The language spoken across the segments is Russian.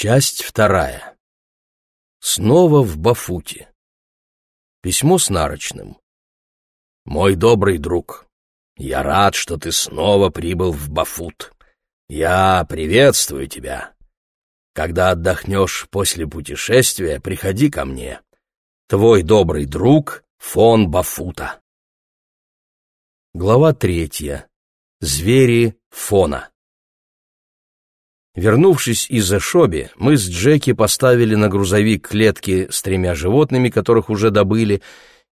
Часть вторая. Снова в Бафуте. Письмо с нарочным. «Мой добрый друг, я рад, что ты снова прибыл в Бафут. Я приветствую тебя. Когда отдохнешь после путешествия, приходи ко мне. Твой добрый друг фон Бафута». Глава третья. Звери фона. Вернувшись из Эшоби, мы с Джеки поставили на грузовик клетки с тремя животными, которых уже добыли,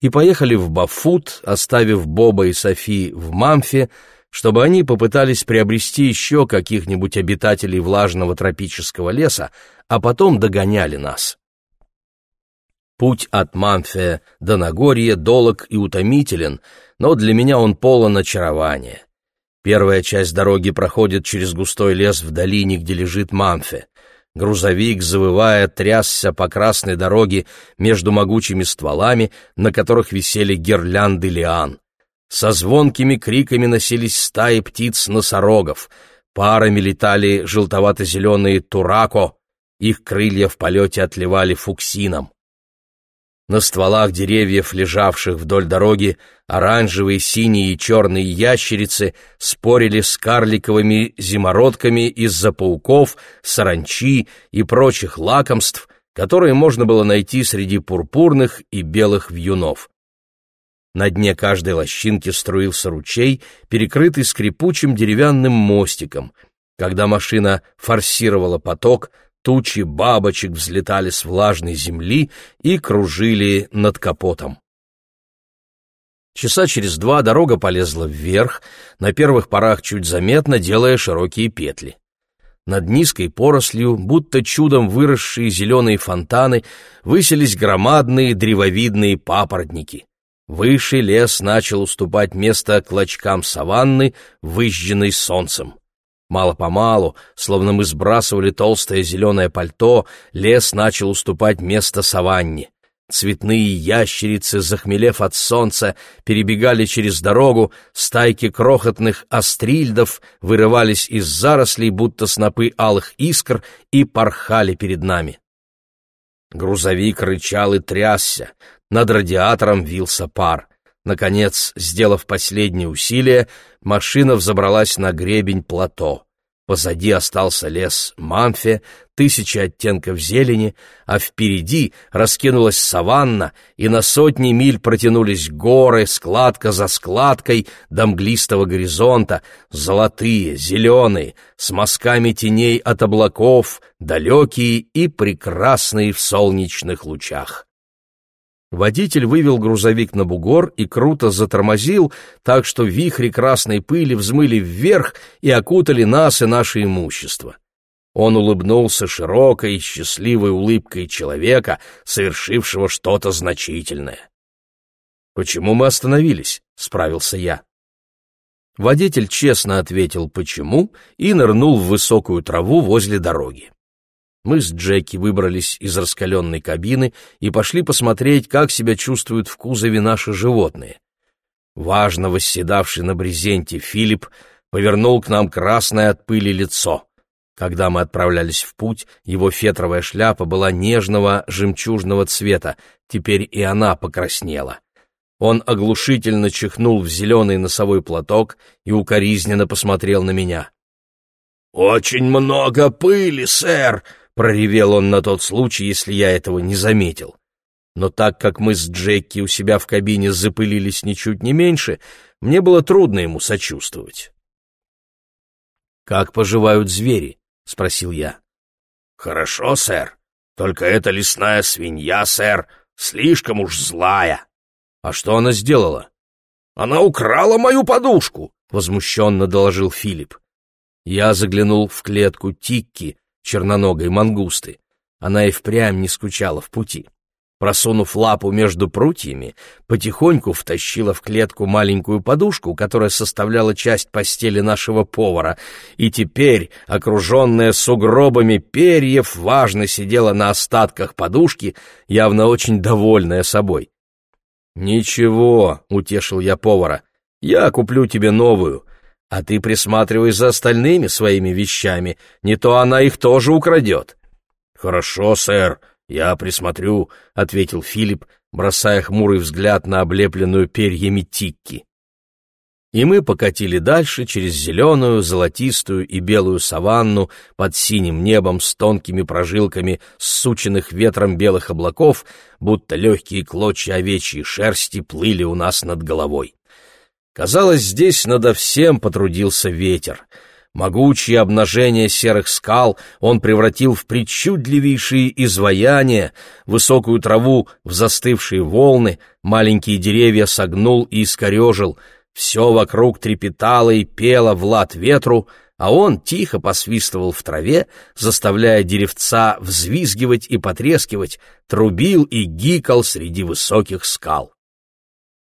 и поехали в Бафут, оставив Боба и Софи в Мамфе, чтобы они попытались приобрести еще каких-нибудь обитателей влажного тропического леса, а потом догоняли нас. Путь от Мамфе до Нагорья долог и утомителен, но для меня он полон очарования. Первая часть дороги проходит через густой лес в долине, где лежит Мамфе. Грузовик, завывая, трясся по красной дороге между могучими стволами, на которых висели гирлянды лиан. Со звонкими криками носились стаи птиц-носорогов. Парами летали желтовато-зеленые турако, их крылья в полете отливали фуксином. На стволах деревьев, лежавших вдоль дороги, оранжевые, синие и черные ящерицы спорили с карликовыми зимородками из-за пауков, саранчи и прочих лакомств, которые можно было найти среди пурпурных и белых вьюнов. На дне каждой лощинки струился ручей, перекрытый скрипучим деревянным мостиком. Когда машина форсировала поток, Тучи бабочек взлетали с влажной земли и кружили над капотом. Часа через два дорога полезла вверх, на первых порах чуть заметно, делая широкие петли. Над низкой порослью, будто чудом выросшие зеленые фонтаны, высились громадные древовидные папоротники. Выше лес начал уступать место клочкам саванны, выжженной солнцем. Мало-помалу, словно мы сбрасывали толстое зеленое пальто, лес начал уступать место саванне. Цветные ящерицы, захмелев от солнца, перебегали через дорогу, стайки крохотных астрильдов вырывались из зарослей, будто снопы алых искр, и порхали перед нами. Грузовик рычал и трясся, над радиатором вился пар. Наконец, сделав последнее усилие, машина взобралась на гребень плато. Позади остался лес Мамфе, тысячи оттенков зелени, а впереди раскинулась саванна, и на сотни миль протянулись горы, складка за складкой до мглистого горизонта, золотые, зеленые, с мазками теней от облаков, далекие и прекрасные в солнечных лучах. Водитель вывел грузовик на бугор и круто затормозил, так что вихри красной пыли взмыли вверх и окутали нас и наше имущество. Он улыбнулся широкой, счастливой улыбкой человека, совершившего что-то значительное. «Почему мы остановились?» — справился я. Водитель честно ответил «почему» и нырнул в высокую траву возле дороги. Мы с Джеки выбрались из раскаленной кабины и пошли посмотреть, как себя чувствуют в кузове наши животные. Важно восседавший на брезенте Филипп повернул к нам красное от пыли лицо. Когда мы отправлялись в путь, его фетровая шляпа была нежного жемчужного цвета, теперь и она покраснела. Он оглушительно чихнул в зеленый носовой платок и укоризненно посмотрел на меня. «Очень много пыли, сэр!» — проревел он на тот случай, если я этого не заметил. Но так как мы с Джеки у себя в кабине запылились ничуть не меньше, мне было трудно ему сочувствовать. «Как поживают звери?» — спросил я. «Хорошо, сэр. Только эта лесная свинья, сэр, слишком уж злая». «А что она сделала?» «Она украла мою подушку», — возмущенно доложил Филипп. Я заглянул в клетку Тикки, черноногой мангусты. Она и впрямь не скучала в пути. Просунув лапу между прутьями, потихоньку втащила в клетку маленькую подушку, которая составляла часть постели нашего повара, и теперь, окруженная сугробами перьев, важно сидела на остатках подушки, явно очень довольная собой. «Ничего», — утешил я повара, — «я куплю тебе новую а ты присматривай за остальными своими вещами, не то она их тоже украдет». «Хорошо, сэр, я присмотрю», — ответил Филипп, бросая хмурый взгляд на облепленную перьями тикки. И мы покатили дальше через зеленую, золотистую и белую саванну под синим небом с тонкими прожилками ссученных ветром белых облаков, будто легкие клочья овечьей шерсти плыли у нас над головой. Казалось, здесь надо всем потрудился ветер. Могучие обнажения серых скал он превратил в причудливейшие изваяния, высокую траву в застывшие волны, маленькие деревья согнул и искорежил — все вокруг трепетало и пело в лад ветру, а он тихо посвистывал в траве, заставляя деревца взвизгивать и потрескивать, трубил и гикал среди высоких скал.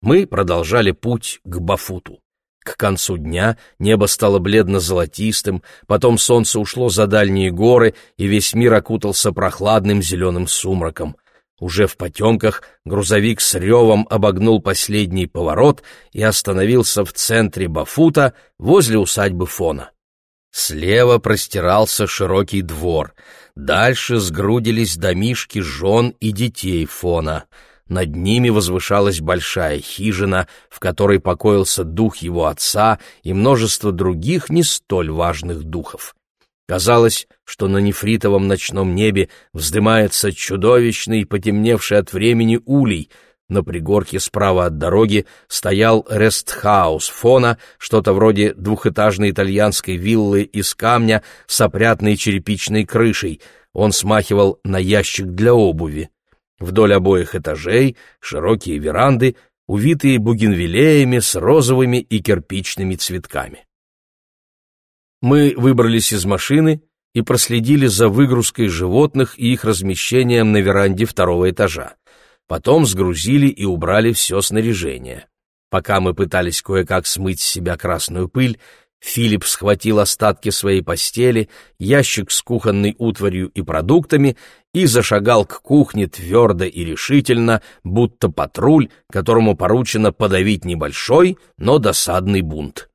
Мы продолжали путь к Бафуту. К концу дня небо стало бледно-золотистым, потом солнце ушло за дальние горы, и весь мир окутался прохладным зеленым сумраком — уже в потемках грузовик с ревом обогнул последний поворот и остановился в центре Бафута возле усадьбы Фона. Слева простирался широкий двор, дальше сгрудились домишки жен и детей Фона. Над ними возвышалась большая хижина, в которой покоился дух его отца и множество других не столь важных духов. Казалось, что на нефритовом ночном небе вздымается чудовищный, потемневший от времени улей. На пригорке справа от дороги стоял рестхаус фона, что-то вроде двухэтажной итальянской виллы из камня с опрятной черепичной крышей. Он смахивал на ящик для обуви. Вдоль обоих этажей широкие веранды, увитые бугенвиллеями с розовыми и кирпичными цветками. Мы выбрались из машины и проследили за выгрузкой животных и их размещением на веранде второго этажа. Потом сгрузили и убрали все снаряжение. Пока мы пытались кое-как смыть с себя красную пыль, Филипп схватил остатки своей постели, ящик с кухонной утварью и продуктами и зашагал к кухне твердо и решительно, будто патруль, которому поручено подавить небольшой, но досадный бунт.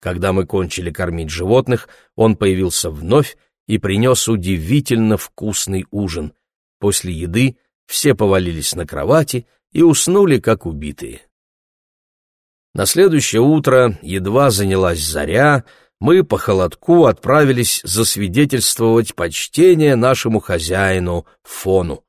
Когда мы кончили кормить животных, он появился вновь и принес удивительно вкусный ужин. После еды все повалились на кровати и уснули, как убитые. На следующее утро, едва занялась заря, мы по холодку отправились засвидетельствовать почтение нашему хозяину, Фону.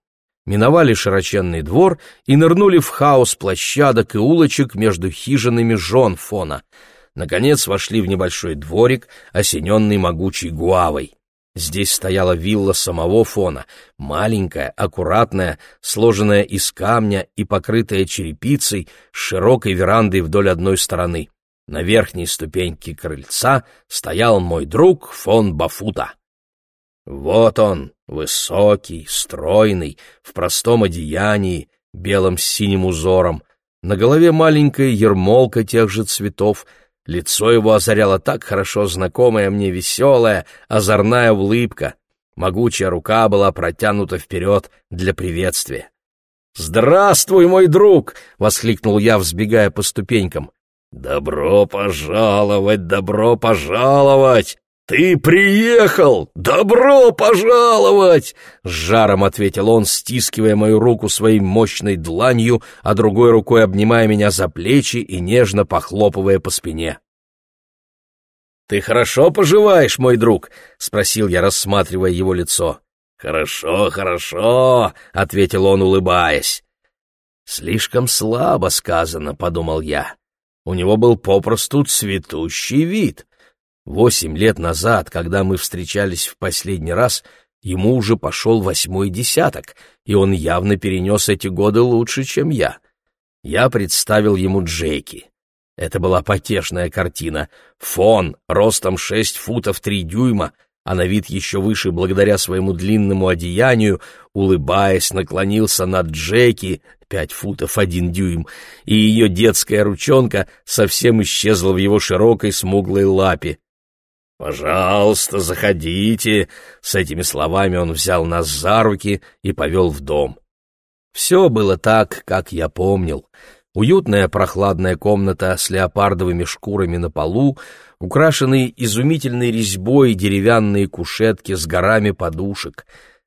Миновали широченный двор и нырнули в хаос площадок и улочек между хижинами жен Фона — Наконец вошли в небольшой дворик, осененный могучей гуавой. Здесь стояла вилла самого фона, маленькая, аккуратная, сложенная из камня и покрытая черепицей, с широкой верандой вдоль одной стороны. На верхней ступеньке крыльца стоял мой друг фон Бафута. Вот он, высокий, стройный, в простом одеянии, белом с синим узором, на голове маленькая ермолка тех же цветов — Лицо его озаряло так хорошо знакомая мне веселая, озорная улыбка. Могучая рука была протянута вперед для приветствия. «Здравствуй, мой друг!» — воскликнул я, взбегая по ступенькам. «Добро пожаловать, добро пожаловать! Ты приехал! Добро пожаловать!» С жаром ответил он, стискивая мою руку своей мощной дланью, а другой рукой обнимая меня за плечи и нежно похлопывая по спине. «Ты хорошо поживаешь, мой друг?» — спросил я, рассматривая его лицо. «Хорошо, хорошо», — ответил он, улыбаясь. «Слишком слабо сказано», — подумал я. У него был попросту цветущий вид. Восемь лет назад, когда мы встречались в последний раз, ему уже пошел восьмой десяток, и он явно перенес эти годы лучше, чем я. Я представил ему Джейки. Это была потешная картина. Фон, ростом шесть футов три дюйма, а на вид еще выше благодаря своему длинному одеянию, улыбаясь, наклонился над Джеки, пять футов один дюйм, и ее детская ручонка совсем исчезла в его широкой смуглой лапе. «Пожалуйста, заходите!» С этими словами он взял нас за руки и повел в дом. Все было так, как я помнил. Уютная прохладная комната с леопардовыми шкурами на полу, украшенные изумительной резьбой деревянные кушетки с горами подушек.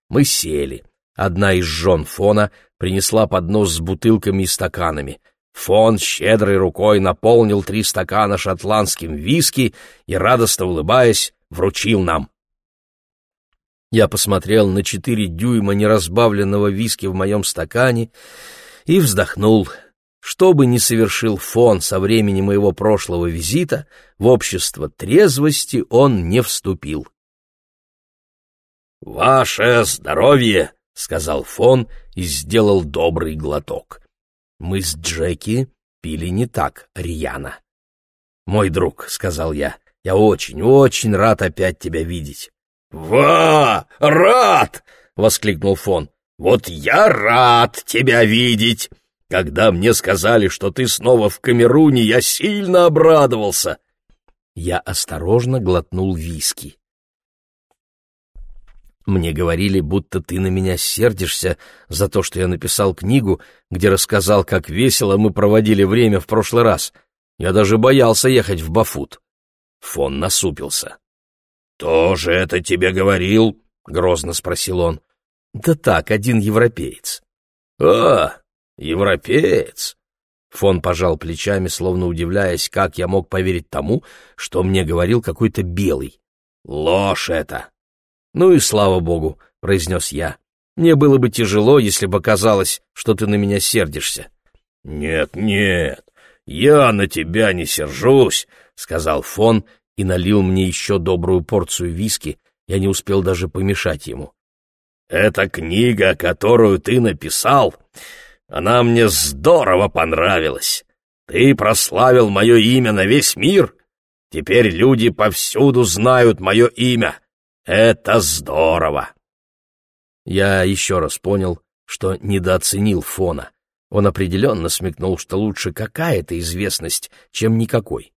Мы сели. Одна из жен Фона принесла поднос с бутылками и стаканами. Фон щедрой рукой наполнил три стакана шотландским виски и, радостно улыбаясь, вручил нам. Я посмотрел на четыре дюйма неразбавленного виски в моем стакане и вздохнул. Что бы ни совершил Фон со времени моего прошлого визита, в общество трезвости он не вступил. «Ваше здоровье!» — сказал Фон и сделал добрый глоток. Мы с Джеки пили не так рьяно. «Мой друг», — сказал я, — «я очень-очень рад опять тебя видеть». «Ва! Рад!» — воскликнул Фон. «Вот я рад тебя видеть! Когда мне сказали, что ты снова в Камеруне, я сильно обрадовался!» Я осторожно глотнул виски. Мне говорили, будто ты на меня сердишься за то, что я написал книгу, где рассказал, как весело мы проводили время в прошлый раз. Я даже боялся ехать в Бафут. Фон насупился. «Тоже это тебе говорил?» — грозно спросил он. «Да так, один европеец». «А, европеец!» Фон пожал плечами, словно удивляясь, как я мог поверить тому, что мне говорил какой-то белый. «Ложь это! «Ну и слава богу», — произнес я. «Мне было бы тяжело, если бы казалось, что ты на меня сердишься». «Нет, нет, я на тебя не сержусь», — сказал Фон и налил мне еще добрую порцию виски, я не успел даже помешать ему. «Эта книга, которую ты написал, она мне здорово понравилась. Ты прославил мое имя на весь мир. Теперь люди повсюду знают мое имя. Это здорово!» Я еще раз понял, что недооценил Фона. Он определенно смекнул, что лучше какая-то известность, чем никакой.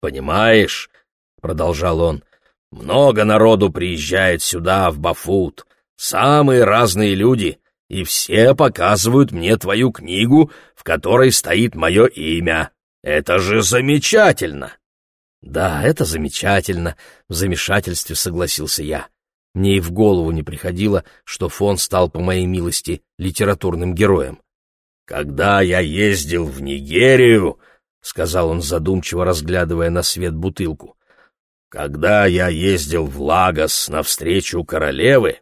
«Понимаешь», — продолжал он, — «много народу приезжает сюда, в Бафут, самые разные люди, и все показывают мне твою книгу, в которой стоит мое имя. Это же замечательно!» «Да, это замечательно», — в замешательстве согласился я. Мне и в голову не приходило, что фон стал, по моей милости, литературным героем. «Когда я ездил в Нигерию», — сказал он задумчиво, разглядывая на свет бутылку, «когда я ездил в Лагос навстречу королевы,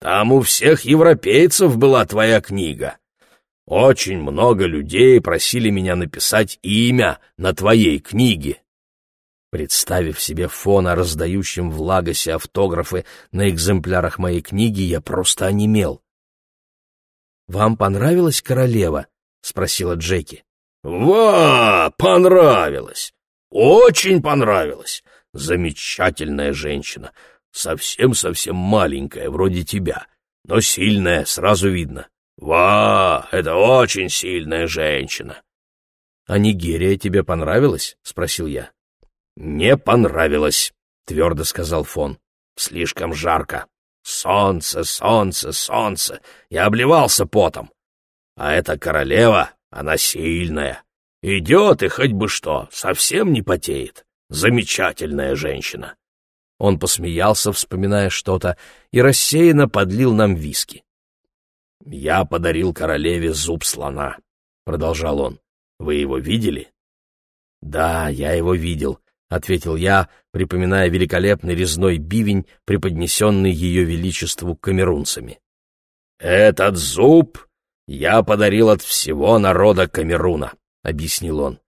там у всех европейцев была твоя книга. Очень много людей просили меня написать имя на твоей книге. Представив себе фона, раздающим в Лагосе автографы на экземплярах моей книги, я просто онемел. «Вам понравилась королева?» — спросила Джеки. «Ва, понравилось! Очень понравилось! Замечательная женщина, совсем-совсем маленькая, вроде тебя, но сильная, сразу видно. Ва, это очень сильная женщина!» «А Нигерия тебе понравилась?» — спросил я. «Не понравилось», — твердо сказал фон. «Слишком жарко. Солнце, солнце, солнце. Я обливался потом. А эта королева, она сильная. Идет и хоть бы что, совсем не потеет. Замечательная женщина». Он посмеялся, вспоминая что-то, и рассеянно подлил нам виски. «Я подарил королеве зуб слона», — продолжал он. «Вы его видели?» «Да, я его видел. — ответил я, припоминая великолепный резной бивень, преподнесенный ее величеству камерунцами. «Этот зуб я подарил от всего народа Камеруна», — объяснил он.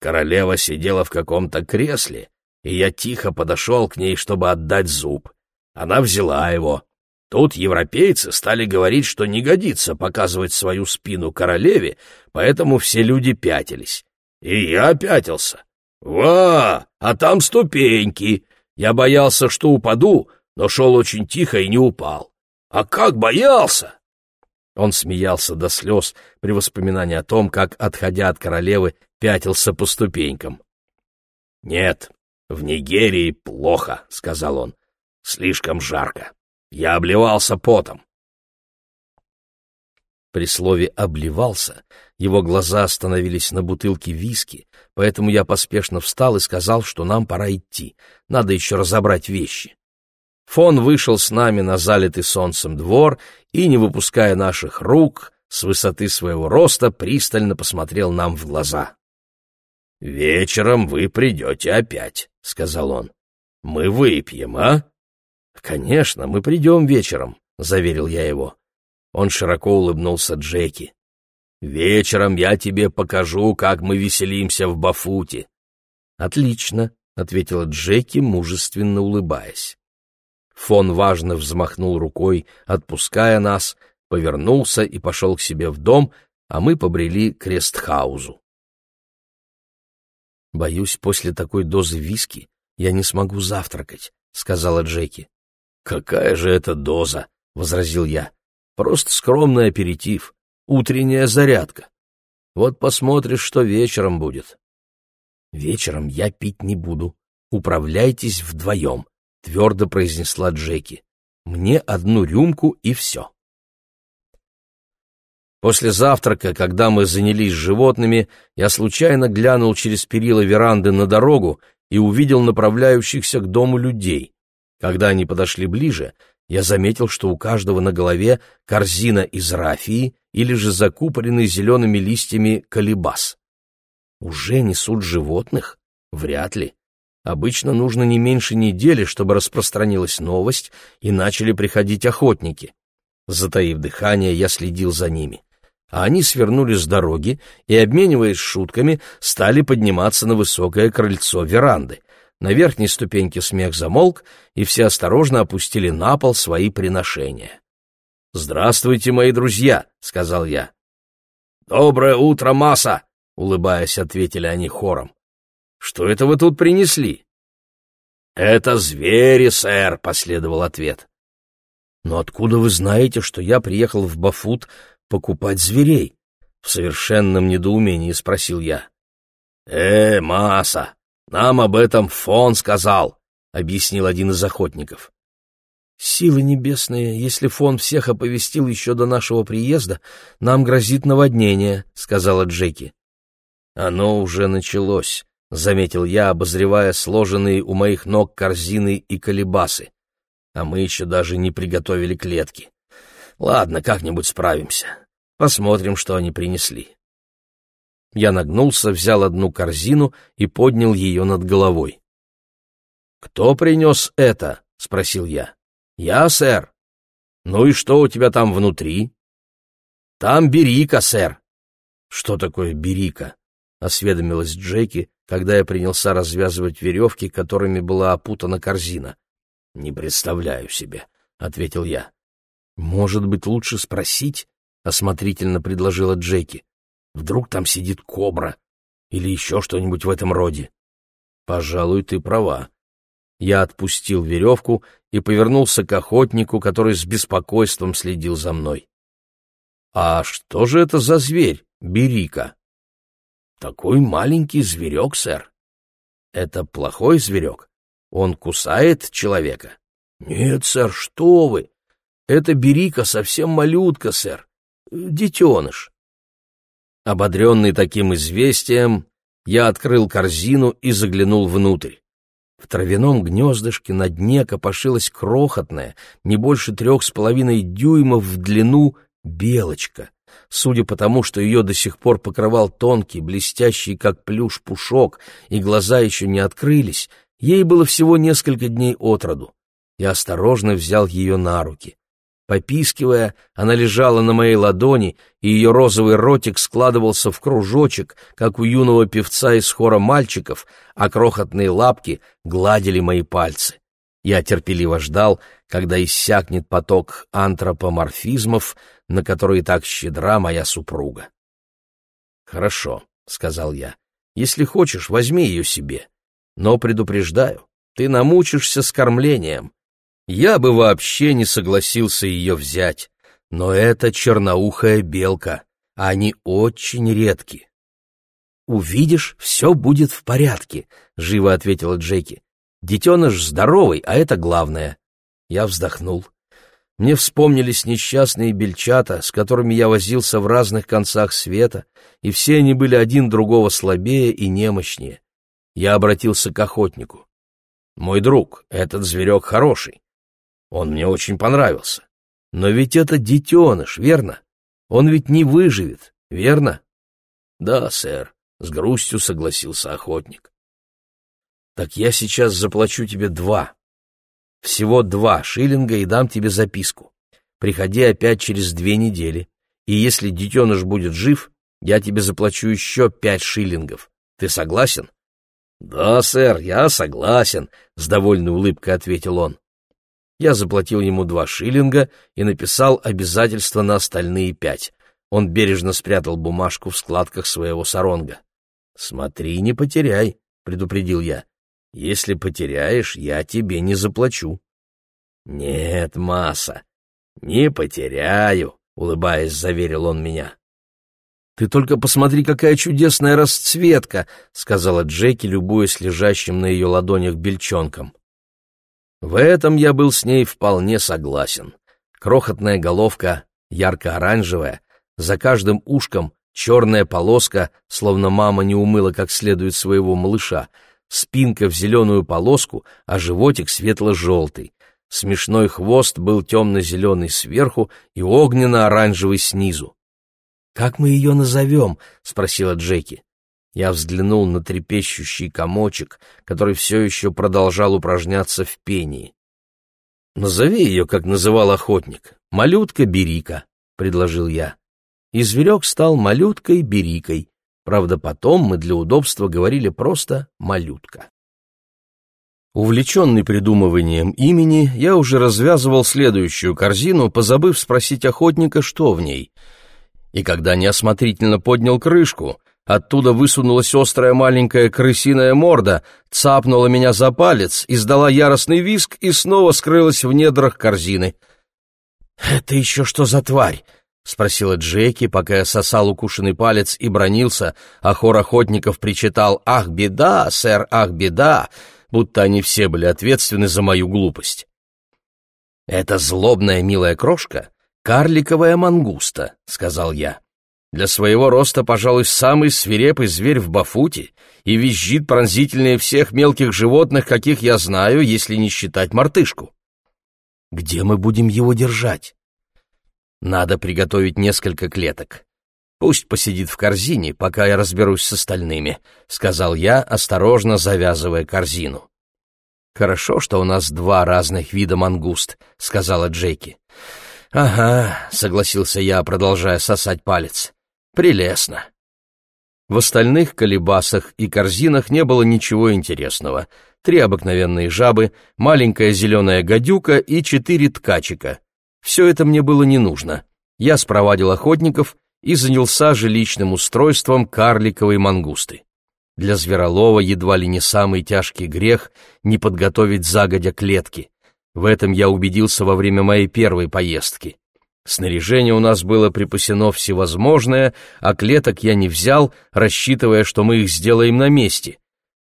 Королева сидела в каком-то кресле, и я тихо подошел к ней, чтобы отдать зуб. Она взяла его. Тут европейцы стали говорить, что не годится показывать свою спину королеве, поэтому все люди пятились. И я пятился. «Ва! А там ступеньки! Я боялся, что упаду, но шел очень тихо и не упал. А как боялся!» Он смеялся до слез при воспоминании о том, как, отходя от королевы, пятился по ступенькам. «Нет, в Нигерии плохо», — сказал он. «Слишком жарко. Я обливался потом. При слове «обливался» его глаза остановились на бутылке виски, поэтому я поспешно встал и сказал, что нам пора идти, надо еще разобрать вещи. Фон вышел с нами на залитый солнцем двор и, не выпуская наших рук, с высоты своего роста пристально посмотрел нам в глаза. «Вечером вы придете опять», — сказал он. «Мы выпьем, а?» «Конечно, мы придем вечером», — заверил я его. Он широко улыбнулся Джеки. «Вечером я тебе покажу, как мы веселимся в Бафуте». «Отлично», — ответила Джеки, мужественно улыбаясь. Фон важно взмахнул рукой, отпуская нас, повернулся и пошел к себе в дом, а мы побрели к Рестхаузу. «Боюсь, после такой дозы виски я не смогу завтракать», — сказала Джеки. «Какая же это доза?» — возразил я. «Просто скромный аперитив, утренняя зарядка. Вот посмотришь, что вечером будет». «Вечером я пить не буду. Управляйтесь вдвоем», — твердо произнесла Джеки. «Мне одну рюмку и все». После завтрака, когда мы занялись животными, я случайно глянул через перила веранды на дорогу и увидел направляющихся к дому людей. Когда они подошли ближе, я заметил, что у каждого на голове корзина из рафии или же закупоренный зелеными листьями колебас. Уже несут животных? Вряд ли. Обычно нужно не меньше недели, чтобы распространилась новость, и начали приходить охотники. Затаив дыхание, я следил за ними а они свернули с дороги и, обмениваясь шутками, стали подниматься на высокое крыльцо веранды. На верхней ступеньке смех замолк, и все осторожно опустили на пол свои приношения. «Здравствуйте, мои друзья!» — сказал я. «Доброе утро, масса!» — улыбаясь, ответили они хором. «Что это вы тут принесли?» «Это звери, сэр», — последовал ответ. «Но откуда вы знаете, что я приехал в Бафут покупать зверей? В совершенном недоумении спросил я. Э, масса, нам об этом фон сказал, объяснил один из охотников. Силы небесные, если фон всех оповестил еще до нашего приезда, нам грозит наводнение, сказала Джеки. Оно уже началось, заметил я, обозревая сложенные у моих ног корзины и колебасы. А мы еще даже не приготовили клетки. Ладно, как-нибудь справимся. Посмотрим, что они принесли. Я нагнулся, взял одну корзину и поднял ее над головой. «Кто принес это?» — спросил я. «Я, сэр». «Ну и что у тебя там внутри?» «Там берика, сэр». «Что такое берика?» — осведомилась Джеки, когда я принялся развязывать веревки, которыми была опутана корзина. «Не представляю себе», — ответил я. «Может быть, лучше спросить?» — осмотрительно предложила Джеки. «Вдруг там сидит кобра или еще что-нибудь в этом роде?» «Пожалуй, ты права». Я отпустил веревку и повернулся к охотнику, который с беспокойством следил за мной. «А что же это за зверь, Берика?» «Такой маленький зверек, сэр». «Это плохой зверек? Он кусает человека?» «Нет, сэр, что вы! Это Берика совсем малютка, сэр детеныш. Ободренный таким известием, я открыл корзину и заглянул внутрь. В травяном гнездышке на дне копошилась крохотная, не больше трех с половиной дюймов в длину, белочка. Судя по тому, что ее до сих пор покрывал тонкий, блестящий, как плюш, пушок, и глаза еще не открылись, ей было всего несколько дней от роду. Я осторожно взял ее на руки. Попискивая, она лежала на моей ладони, и ее розовый ротик складывался в кружочек, как у юного певца из хора мальчиков, а крохотные лапки гладили мои пальцы. Я терпеливо ждал, когда иссякнет поток антропоморфизмов, на которые так щедра моя супруга. «Хорошо», — сказал я, — «если хочешь, возьми ее себе. Но предупреждаю, ты намучишься с кормлением. Я бы вообще не согласился ее взять, но это черноухая белка, а они очень редки. «Увидишь, все будет в порядке», — живо ответила Джеки. «Детеныш здоровый, а это главное». Я вздохнул. Мне вспомнились несчастные бельчата, с которыми я возился в разных концах света, и все они были один другого слабее и немощнее. Я обратился к охотнику. «Мой друг, этот зверек хороший. Он мне очень понравился. Но ведь это детеныш, верно? Он ведь не выживет, верно? Да, сэр, с грустью согласился охотник. Так я сейчас заплачу тебе два. Всего два шиллинга и дам тебе записку. Приходи опять через две недели, и если детеныш будет жив, я тебе заплачу еще пять шиллингов. Ты согласен? Да, сэр, я согласен, с довольной улыбкой ответил он. Я заплатил ему два шиллинга и написал обязательство на остальные пять. Он бережно спрятал бумажку в складках своего саронга. «Смотри, не потеряй», — предупредил я. «Если потеряешь, я тебе не заплачу». «Нет, масса, не потеряю», — улыбаясь, заверил он меня. «Ты только посмотри, какая чудесная расцветка», — сказала Джеки, любуясь лежащим на ее ладонях бельчонком. В этом я был с ней вполне согласен. Крохотная головка, ярко-оранжевая, за каждым ушком черная полоска, словно мама не умыла как следует своего малыша, спинка в зеленую полоску, а животик светло-желтый. Смешной хвост был темно-зеленый сверху и огненно-оранжевый снизу. «Как мы ее назовем?» — спросила Джеки. Я взглянул на трепещущий комочек, который все еще продолжал упражняться в пении. «Назови ее, как называл охотник, малютка-берика», — предложил я. И зверек стал малюткой-берикой. Правда, потом мы для удобства говорили просто «малютка». Увлеченный придумыванием имени, я уже развязывал следующую корзину, позабыв спросить охотника, что в ней. И когда неосмотрительно поднял крышку, Оттуда высунулась острая маленькая крысиная морда, цапнула меня за палец, издала яростный виск и снова скрылась в недрах корзины. «Это еще что за тварь?» — спросила Джеки, пока я сосал укушенный палец и бронился, а хор охотников причитал «Ах, беда, сэр, ах, беда!» будто они все были ответственны за мою глупость. «Это злобная милая крошка — карликовая мангуста», — сказал я. Для своего роста, пожалуй, самый свирепый зверь в Бафуте и визжит пронзительнее всех мелких животных, каких я знаю, если не считать мартышку. Где мы будем его держать? Надо приготовить несколько клеток. Пусть посидит в корзине, пока я разберусь с остальными, — сказал я, осторожно завязывая корзину. «Хорошо, что у нас два разных вида мангуст», — сказала Джеки. «Ага», — согласился я, продолжая сосать палец. Прелестно. В остальных колебасах и корзинах не было ничего интересного. Три обыкновенные жабы, маленькая зеленая гадюка и четыре ткачика. Все это мне было не нужно. Я спровадил охотников и занялся жилищным устройством карликовой мангусты. Для зверолова едва ли не самый тяжкий грех не подготовить загодя клетки. В этом я убедился во время моей первой поездки. Снаряжение у нас было припасено всевозможное, а клеток я не взял, рассчитывая, что мы их сделаем на месте.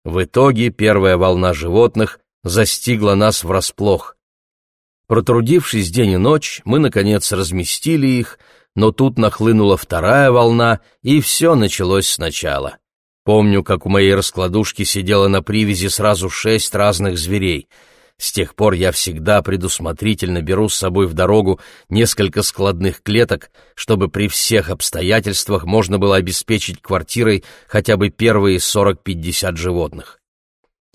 В итоге первая волна животных застигла нас врасплох. Протрудившись день и ночь, мы, наконец, разместили их, но тут нахлынула вторая волна, и все началось сначала. Помню, как у моей раскладушки сидело на привязи сразу шесть разных зверей — с тех пор я всегда предусмотрительно беру с собой в дорогу несколько складных клеток, чтобы при всех обстоятельствах можно было обеспечить квартирой хотя бы первые 40-50 животных.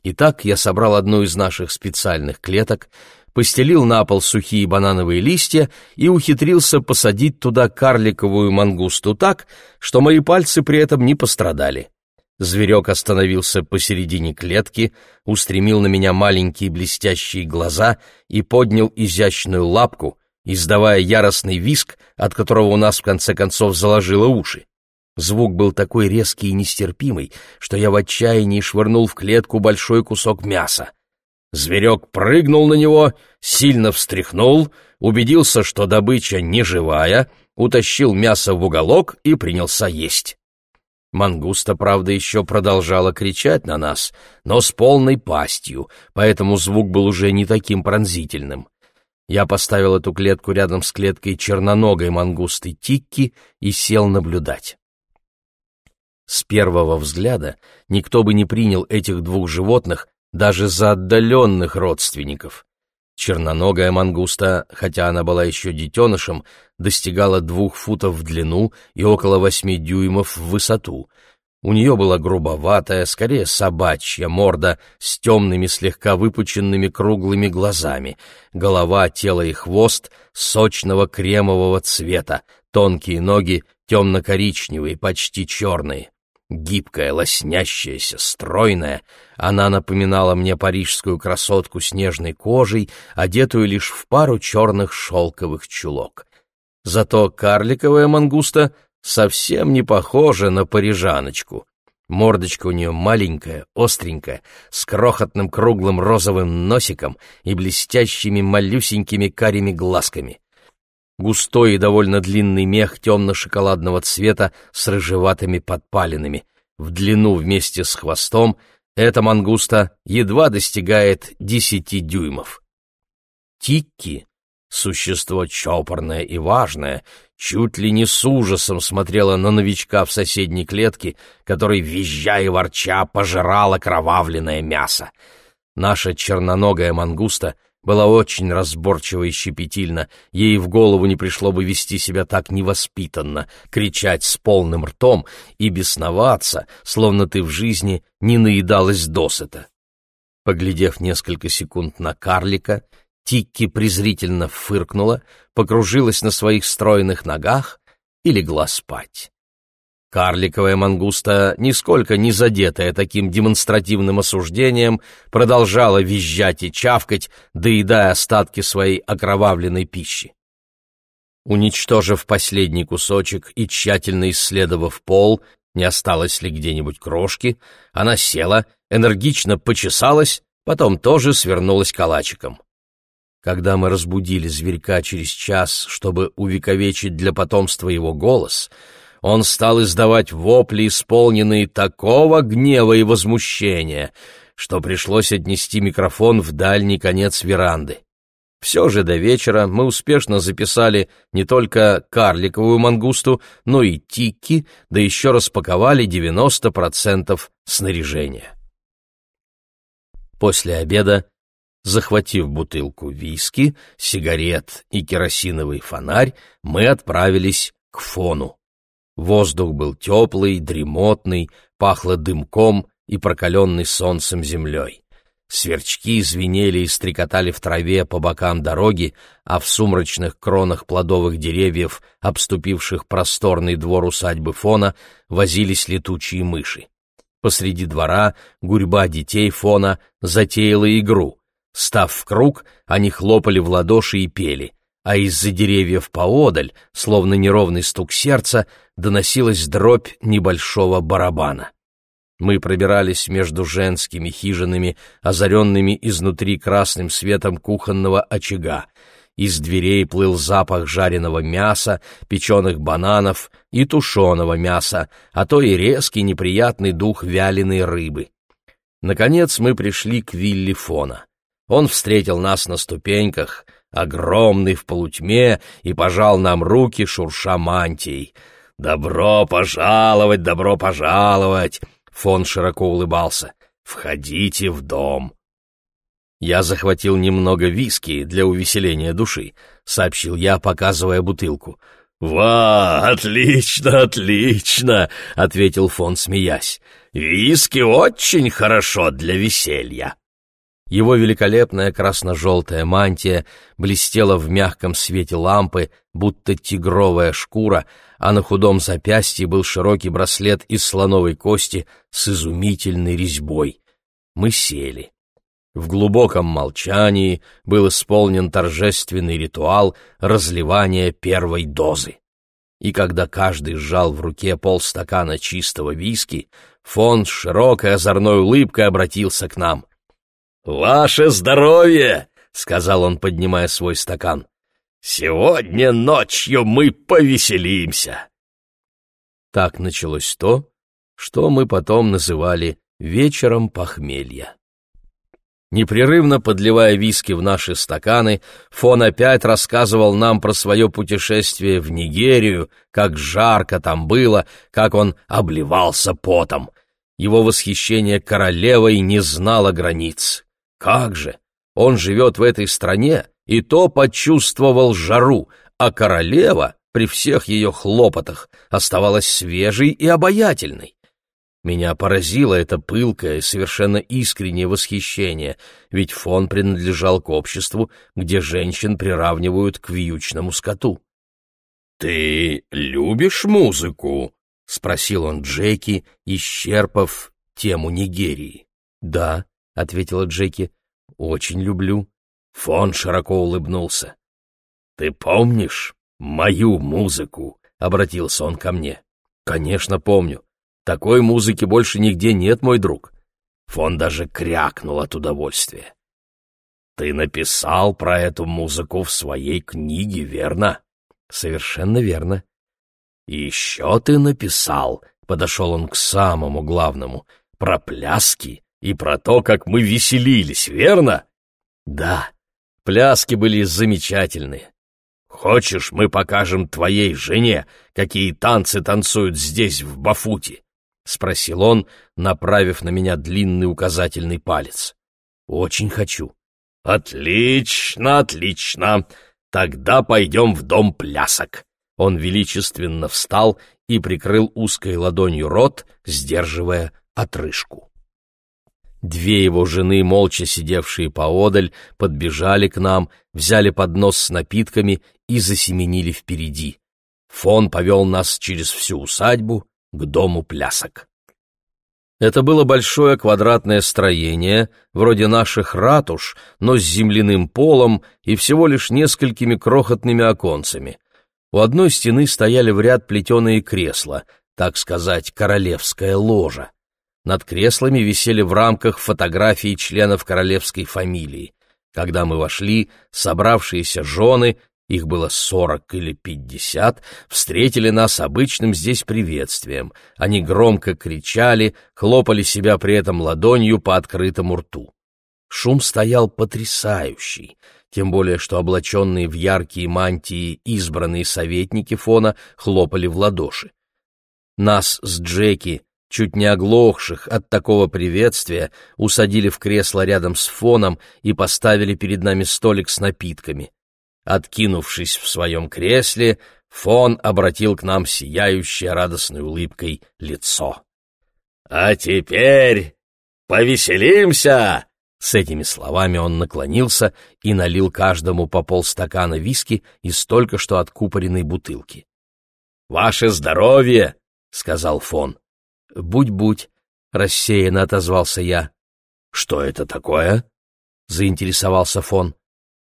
Итак, я собрал одну из наших специальных клеток, постелил на пол сухие банановые листья и ухитрился посадить туда карликовую мангусту так, что мои пальцы при этом не пострадали. Зверек остановился посередине клетки, устремил на меня маленькие блестящие глаза и поднял изящную лапку, издавая яростный виск, от которого у нас в конце концов заложило уши. Звук был такой резкий и нестерпимый, что я в отчаянии швырнул в клетку большой кусок мяса. Зверек прыгнул на него, сильно встряхнул, убедился, что добыча не живая, утащил мясо в уголок и принялся есть. Мангуста, правда, еще продолжала кричать на нас, но с полной пастью, поэтому звук был уже не таким пронзительным. Я поставил эту клетку рядом с клеткой черноногой мангусты Тикки и сел наблюдать. С первого взгляда никто бы не принял этих двух животных даже за отдаленных родственников. Черноногая мангуста, хотя она была еще детенышем, достигала двух футов в длину и около восьми дюймов в высоту. У нее была грубоватая, скорее собачья морда с темными слегка выпученными круглыми глазами, голова, тело и хвост сочного кремового цвета, тонкие ноги темно-коричневые, почти черные. Гибкая, лоснящаяся, стройная, она напоминала мне парижскую красотку с нежной кожей, одетую лишь в пару черных шелковых чулок. Зато карликовая мангуста совсем не похожа на парижаночку. Мордочка у нее маленькая, остренькая, с крохотным круглым розовым носиком и блестящими малюсенькими карими глазками. Густой и довольно длинный мех темно-шоколадного цвета с рыжеватыми подпалинами. В длину вместе с хвостом эта мангуста едва достигает десяти дюймов. Тикки, существо чопорное и важное, чуть ли не с ужасом смотрела на новичка в соседней клетке, который, визжа и ворча, пожирал окровавленное мясо. Наша черноногая мангуста — была очень разборчива и щепетильна, ей в голову не пришло бы вести себя так невоспитанно, кричать с полным ртом и бесноваться, словно ты в жизни не наедалась досыта. Поглядев несколько секунд на карлика, Тикки презрительно фыркнула, покружилась на своих стройных ногах и легла спать. Карликовая мангуста, нисколько не задетая таким демонстративным осуждением, продолжала визжать и чавкать, доедая остатки своей окровавленной пищи. Уничтожив последний кусочек и тщательно исследовав пол, не осталось ли где-нибудь крошки, она села, энергично почесалась, потом тоже свернулась калачиком. Когда мы разбудили зверька через час, чтобы увековечить для потомства его голос — он стал издавать вопли, исполненные такого гнева и возмущения, что пришлось отнести микрофон в дальний конец веранды. Все же до вечера мы успешно записали не только карликовую мангусту, но и тикки, да еще распаковали 90% снаряжения. После обеда, захватив бутылку виски, сигарет и керосиновый фонарь, мы отправились к фону. Воздух был теплый, дремотный, пахло дымком и прокаленной солнцем землей. Сверчки звенели и стрекотали в траве по бокам дороги, а в сумрачных кронах плодовых деревьев, обступивших просторный двор усадьбы Фона, возились летучие мыши. Посреди двора гурьба детей Фона затеяла игру. Став в круг, они хлопали в ладоши и пели — а из-за деревьев поодаль, словно неровный стук сердца, доносилась дробь небольшого барабана. Мы пробирались между женскими хижинами, озаренными изнутри красным светом кухонного очага. Из дверей плыл запах жареного мяса, печеных бананов и тушеного мяса, а то и резкий неприятный дух вяленой рыбы. Наконец мы пришли к Вилли Фона. Он встретил нас на ступеньках, огромный в полутьме, и пожал нам руки, шурша мантией. «Добро пожаловать, добро пожаловать!» Фон широко улыбался. «Входите в дом!» «Я захватил немного виски для увеселения души», — сообщил я, показывая бутылку. «Ва, отлично, отлично!» — ответил фон, смеясь. «Виски очень хорошо для веселья!» Его великолепная красно-желтая мантия блестела в мягком свете лампы, будто тигровая шкура, а на худом запястье был широкий браслет из слоновой кости с изумительной резьбой. Мы сели. В глубоком молчании был исполнен торжественный ритуал разливания первой дозы. И когда каждый сжал в руке полстакана чистого виски, фон с широкой озорной улыбкой обратился к нам — «Ваше здоровье!» — сказал он, поднимая свой стакан. «Сегодня ночью мы повеселимся!» Так началось то, что мы потом называли «вечером похмелья». Непрерывно подливая виски в наши стаканы, Фон опять рассказывал нам про свое путешествие в Нигерию, как жарко там было, как он обливался потом. Его восхищение королевой не знало границ. Как же! Он живет в этой стране, и то почувствовал жару, а королева при всех ее хлопотах оставалась свежей и обаятельной. Меня поразило это пылкое, совершенно искреннее восхищение, ведь фон принадлежал к обществу, где женщин приравнивают к вьючному скоту. «Ты любишь музыку?» — спросил он Джеки, исчерпав тему Нигерии. «Да», — ответила Джеки, — «очень люблю». Фон широко улыбнулся. «Ты помнишь мою музыку?» — обратился он ко мне. «Конечно, помню. Такой музыки больше нигде нет, мой друг». Фон даже крякнул от удовольствия. «Ты написал про эту музыку в своей книге, верно?» «Совершенно верно». «И еще ты написал», — подошел он к самому главному, — «про пляски и про то, как мы веселились, верно?» «Да, пляски были замечательные. Хочешь, мы покажем твоей жене, какие танцы танцуют здесь, в Бафуте?» — спросил он, направив на меня длинный указательный палец. «Очень хочу». «Отлично, отлично. Тогда пойдем в дом плясок». Он величественно встал и прикрыл узкой ладонью рот, сдерживая отрыжку. Две его жены, молча сидевшие поодаль, подбежали к нам, взяли поднос с напитками и засеменили впереди. Фон повел нас через всю усадьбу к дому плясок. Это было большое квадратное строение, вроде наших ратуш, но с земляным полом и всего лишь несколькими крохотными оконцами. У одной стены стояли в ряд плетеные кресла, так сказать, королевская ложа. Над креслами висели в рамках фотографии членов королевской фамилии. Когда мы вошли, собравшиеся жены, их было сорок или пятьдесят, встретили нас обычным здесь приветствием. Они громко кричали, хлопали себя при этом ладонью по открытому рту. Шум стоял потрясающий, тем более что облаченные в яркие мантии избранные советники фона хлопали в ладоши. Нас с Джеки чуть не оглохших от такого приветствия, усадили в кресло рядом с фоном и поставили перед нами столик с напитками. Откинувшись в своем кресле, фон обратил к нам сияющее радостной улыбкой лицо. «А теперь повеселимся!» С этими словами он наклонился и налил каждому по полстакана виски из только что откупоренной бутылки. «Ваше здоровье!» — сказал фон. «Будь-будь», — рассеянно отозвался я. «Что это такое?» — заинтересовался фон.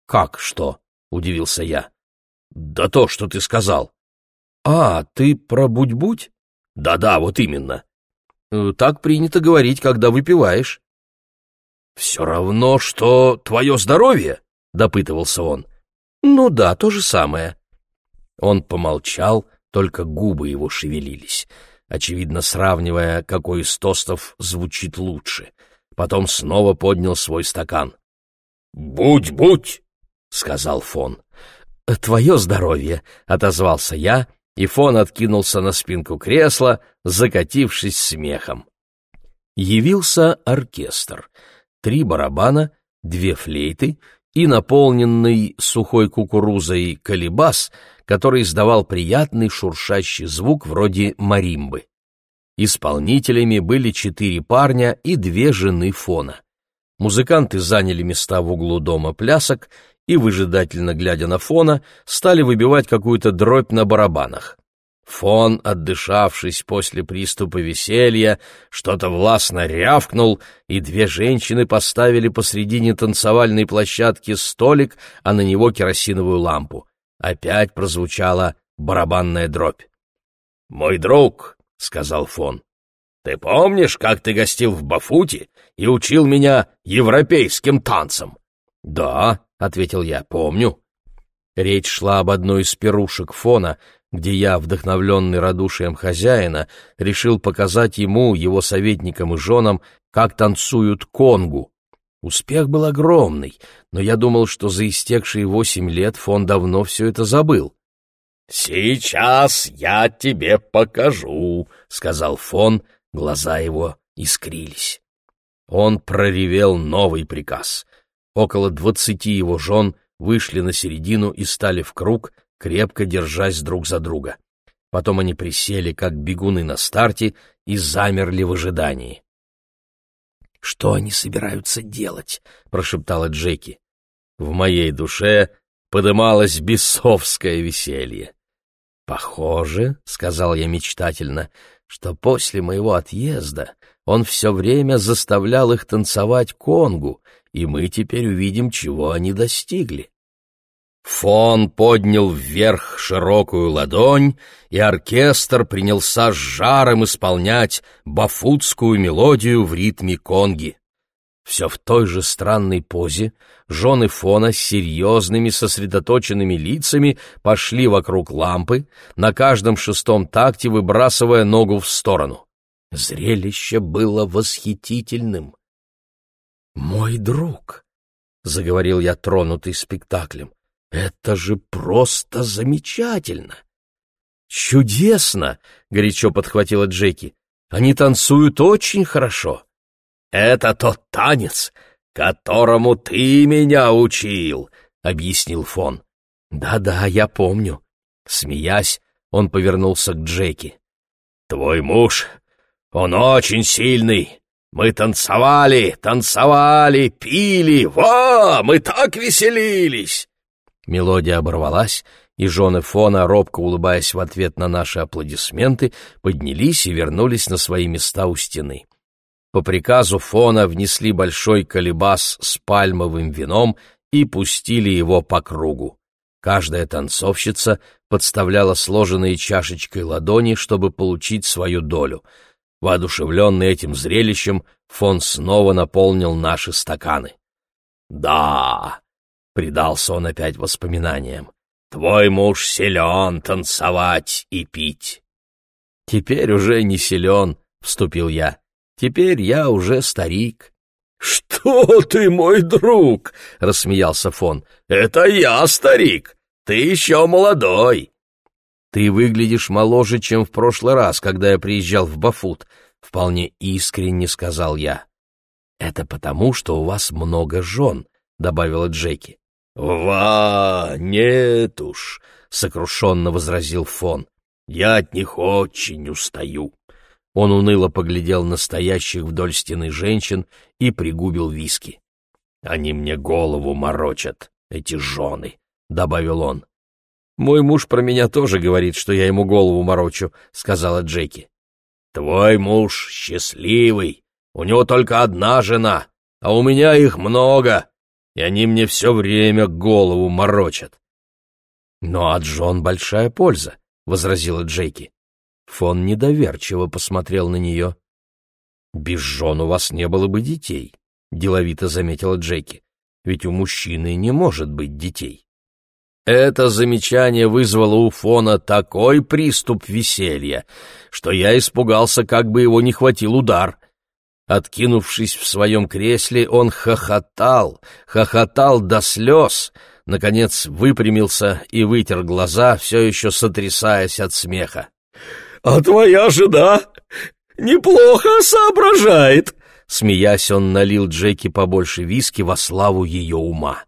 «Как что?» — удивился я. «Да то, что ты сказал». «А, ты про будь-будь?» «Да-да, вот именно». «Э, «Так принято говорить, когда выпиваешь». «Все равно, что твое здоровье?» — допытывался он. «Ну да, то же самое». Он помолчал, только губы его шевелились очевидно сравнивая, какой из тостов звучит лучше. Потом снова поднял свой стакан. «Будь, будь!» — сказал фон. «Твое здоровье!» — отозвался я, и фон откинулся на спинку кресла, закатившись смехом. Явился оркестр. Три барабана, две флейты и наполненный сухой кукурузой колебас — который издавал приятный шуршащий звук вроде маримбы. Исполнителями были четыре парня и две жены фона. Музыканты заняли места в углу дома плясок и, выжидательно глядя на фона, стали выбивать какую-то дробь на барабанах. Фон, отдышавшись после приступа веселья, что-то властно рявкнул, и две женщины поставили посредине танцевальной площадки столик, а на него керосиновую лампу. Опять прозвучала барабанная дробь. «Мой друг», — сказал фон, — «ты помнишь, как ты гостил в Бафуте и учил меня европейским танцам?» «Да», — ответил я, — «помню». Речь шла об одной из пирушек фона, где я, вдохновленный радушием хозяина, решил показать ему, его советникам и женам, как танцуют конгу. Успех был огромный, но я думал, что за истекшие восемь лет фон давно все это забыл. «Сейчас я тебе покажу», — сказал фон, глаза его искрились. Он проревел новый приказ. Около двадцати его жен вышли на середину и стали в круг, крепко держась друг за друга. Потом они присели, как бегуны на старте, и замерли в ожидании. «Что они собираются делать?» — прошептала Джеки. В моей душе подымалось бесовское веселье. «Похоже, — сказал я мечтательно, — что после моего отъезда он все время заставлял их танцевать конгу, и мы теперь увидим, чего они достигли». Фон поднял вверх широкую ладонь, и оркестр принялся с жаром исполнять бафутскую мелодию в ритме конги. Все в той же странной позе жены Фона с серьезными сосредоточенными лицами пошли вокруг лампы, на каждом шестом такте выбрасывая ногу в сторону. Зрелище было восхитительным. «Мой друг», — заговорил я, тронутый спектаклем, — «это же просто замечательно!» «Чудесно!» — горячо подхватила Джеки. «Они танцуют очень хорошо!» «Это тот танец, которому ты меня учил», — объяснил Фон. «Да-да, я помню». Смеясь, он повернулся к Джеки. «Твой муж, он очень сильный. Мы танцевали, танцевали, пили. Во, мы так веселились!» Мелодия оборвалась, и жены Фона, робко улыбаясь в ответ на наши аплодисменты, поднялись и вернулись на свои места у стены. По приказу Фона внесли большой колебас с пальмовым вином и пустили его по кругу. Каждая танцовщица подставляла сложенные чашечкой ладони, чтобы получить свою долю. Воодушевленный этим зрелищем, Фон снова наполнил наши стаканы. «Да!» — предался он опять воспоминаниям. «Твой муж силен танцевать и пить!» «Теперь уже не силен», — вступил я. Теперь я уже старик. — Что ты, мой друг? — рассмеялся Фон. — Это я старик. Ты еще молодой. — Ты выглядишь моложе, чем в прошлый раз, когда я приезжал в Бафут, — вполне искренне сказал я. — Это потому, что у вас много жен, — добавила Джеки. — Ва, нет уж, — сокрушенно возразил Фон. — Я от них очень устаю. Он уныло поглядел на стоящих вдоль стены женщин и пригубил виски. «Они мне голову морочат, эти жены», — добавил он. «Мой муж про меня тоже говорит, что я ему голову морочу», — сказала Джеки. «Твой муж счастливый, у него только одна жена, а у меня их много, и они мне все время голову морочат». «Но от жен большая польза», — возразила Джеки. Фон недоверчиво посмотрел на нее. «Без жен у вас не было бы детей», — деловито заметила Джеки. «Ведь у мужчины не может быть детей». Это замечание вызвало у Фона такой приступ веселья, что я испугался, как бы его не хватил удар. Откинувшись в своем кресле, он хохотал, хохотал до слез, наконец выпрямился и вытер глаза, все еще сотрясаясь от смеха. «А твоя жена неплохо соображает!» Смеясь, он налил Джеки побольше виски во славу ее ума.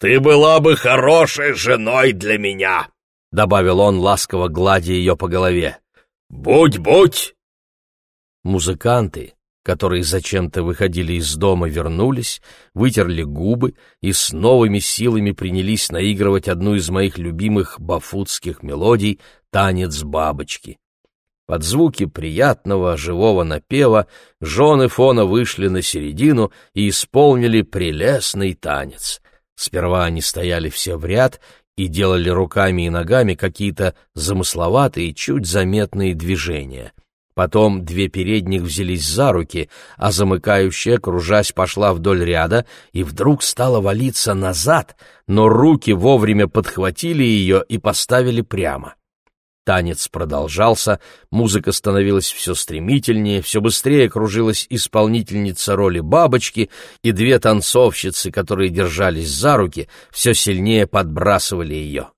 «Ты была бы хорошей женой для меня!» — добавил он, ласково гладя ее по голове. «Будь-будь!» Музыканты, которые зачем-то выходили из дома, вернулись, вытерли губы и с новыми силами принялись наигрывать одну из моих любимых бафутских мелодий «Танец бабочки». Под звуки приятного живого напева жены Фона вышли на середину и исполнили прелестный танец. Сперва они стояли все в ряд и делали руками и ногами какие-то замысловатые, чуть заметные движения. Потом две передних взялись за руки, а замыкающая, кружась, пошла вдоль ряда и вдруг стала валиться назад, но руки вовремя подхватили ее и поставили прямо. Танец продолжался, музыка становилась все стремительнее, все быстрее кружилась исполнительница роли бабочки, и две танцовщицы, которые держались за руки, все сильнее подбрасывали ее.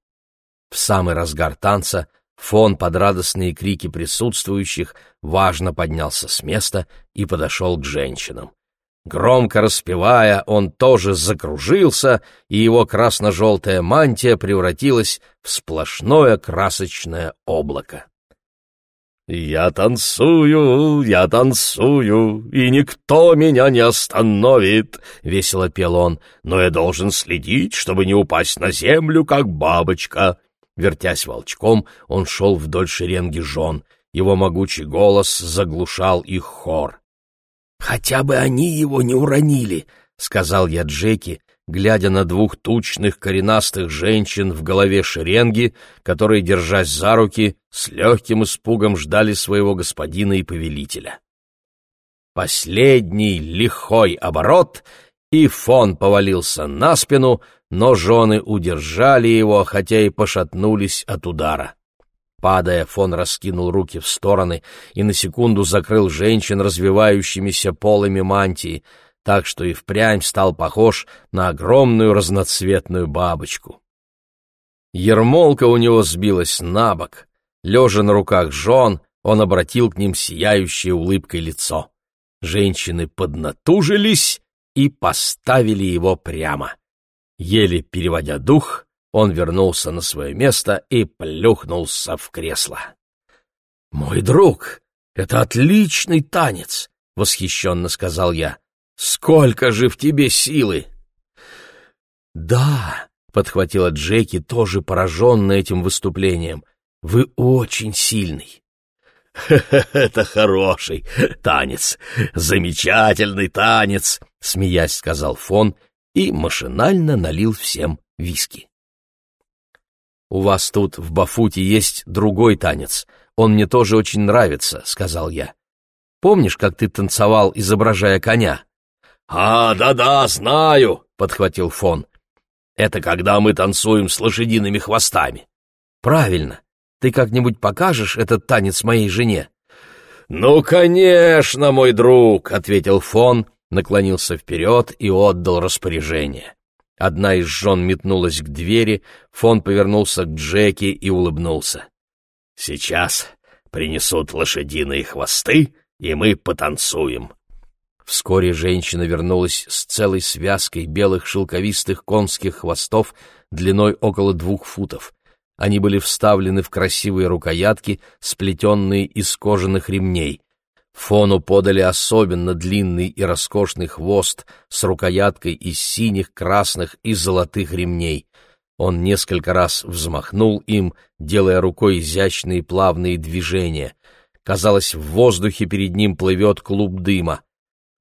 В самый разгар танца фон под радостные крики присутствующих важно поднялся с места и подошел к женщинам. Громко распевая, он тоже закружился, и его красно-желтая мантия превратилась в сплошное красочное облако. «Я танцую, я танцую, и никто меня не остановит», — весело пел он, «но я должен следить, чтобы не упасть на землю, как бабочка». Вертясь волчком, он шел вдоль шеренги жен. Его могучий голос заглушал их хор. «Хотя бы они его не уронили», — сказал я Джеки, глядя на двух тучных коренастых женщин в голове шеренги, которые, держась за руки, с легким испугом ждали своего господина и повелителя. Последний лихой оборот, и фон повалился на спину, но жены удержали его, хотя и пошатнулись от удара. Падая, фон раскинул руки в стороны и на секунду закрыл женщин развивающимися полами мантии — так что и впрямь стал похож на огромную разноцветную бабочку. Ермолка у него сбилась на бок. Лежа на руках жен, он обратил к ним сияющее улыбкой лицо. Женщины поднатужились и поставили его прямо. Еле переводя дух, он вернулся на свое место и плюхнулся в кресло. «Мой друг, это отличный танец!» — восхищенно сказал я. Сколько же в тебе силы!» «Да», — подхватила Джеки, тоже пораженная этим выступлением, — «вы очень сильный». «Это хороший танец, замечательный танец», — смеясь сказал Фон и машинально налил всем виски. «У вас тут в Бафуте есть другой танец. Он мне тоже очень нравится», — сказал я. «Помнишь, как ты танцевал, изображая коня?» «А, да-да, знаю», — подхватил Фон. «Это когда мы танцуем с лошадиными хвостами». «Правильно. Ты как-нибудь покажешь этот танец моей жене?» «Ну, конечно, мой друг», — ответил Фон, наклонился вперед и отдал распоряжение. Одна из жен метнулась к двери, Фон повернулся к Джеки и улыбнулся. «Сейчас принесут лошадиные хвосты, и мы потанцуем». Вскоре женщина вернулась с целой связкой белых шелковистых конских хвостов длиной около двух футов. Они были вставлены в красивые рукоятки, сплетенные из кожаных ремней. Фону подали особенно длинный и роскошный хвост с рукояткой из синих, красных и золотых ремней. Он несколько раз взмахнул им, делая рукой изящные плавные движения. Казалось, в воздухе перед ним плывет клуб дыма.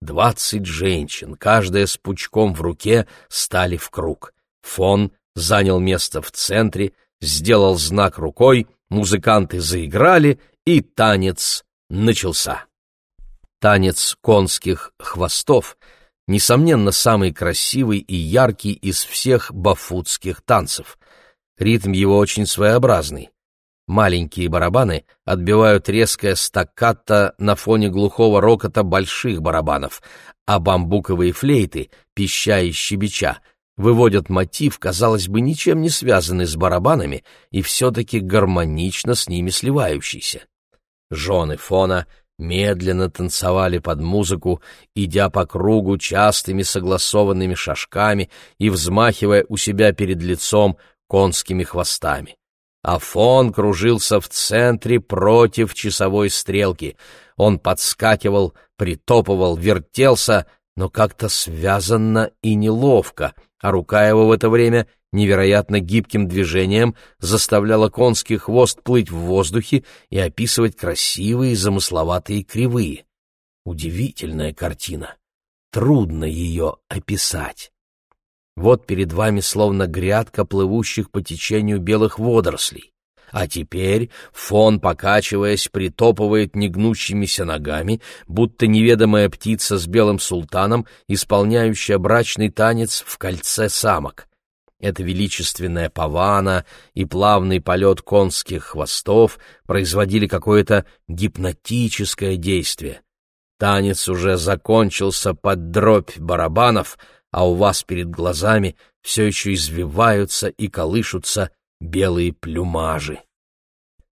Двадцать женщин, каждая с пучком в руке, стали в круг. Фон занял место в центре, сделал знак рукой, музыканты заиграли, и танец начался. Танец конских хвостов — несомненно, самый красивый и яркий из всех бафутских танцев. Ритм его очень своеобразный. Маленькие барабаны отбивают резкое стаккато на фоне глухого рокота больших барабанов, а бамбуковые флейты, пища и щебеча, выводят мотив, казалось бы, ничем не связанный с барабанами и все-таки гармонично с ними сливающийся. Жены фона медленно танцевали под музыку, идя по кругу частыми согласованными шажками и взмахивая у себя перед лицом конскими хвостами. Афон кружился в центре против часовой стрелки. Он подскакивал, притопывал, вертелся, но как-то связанно и неловко, а рука его в это время невероятно гибким движением заставляла конский хвост плыть в воздухе и описывать красивые замысловатые кривые. Удивительная картина. Трудно ее описать. Вот перед вами словно грядка плывущих по течению белых водорослей. А теперь фон, покачиваясь, притопывает негнущимися ногами, будто неведомая птица с белым султаном, исполняющая брачный танец в кольце самок. Это величественная павана и плавный полет конских хвостов производили какое-то гипнотическое действие. Танец уже закончился под дробь барабанов — а у вас перед глазами все еще извиваются и колышутся белые плюмажи.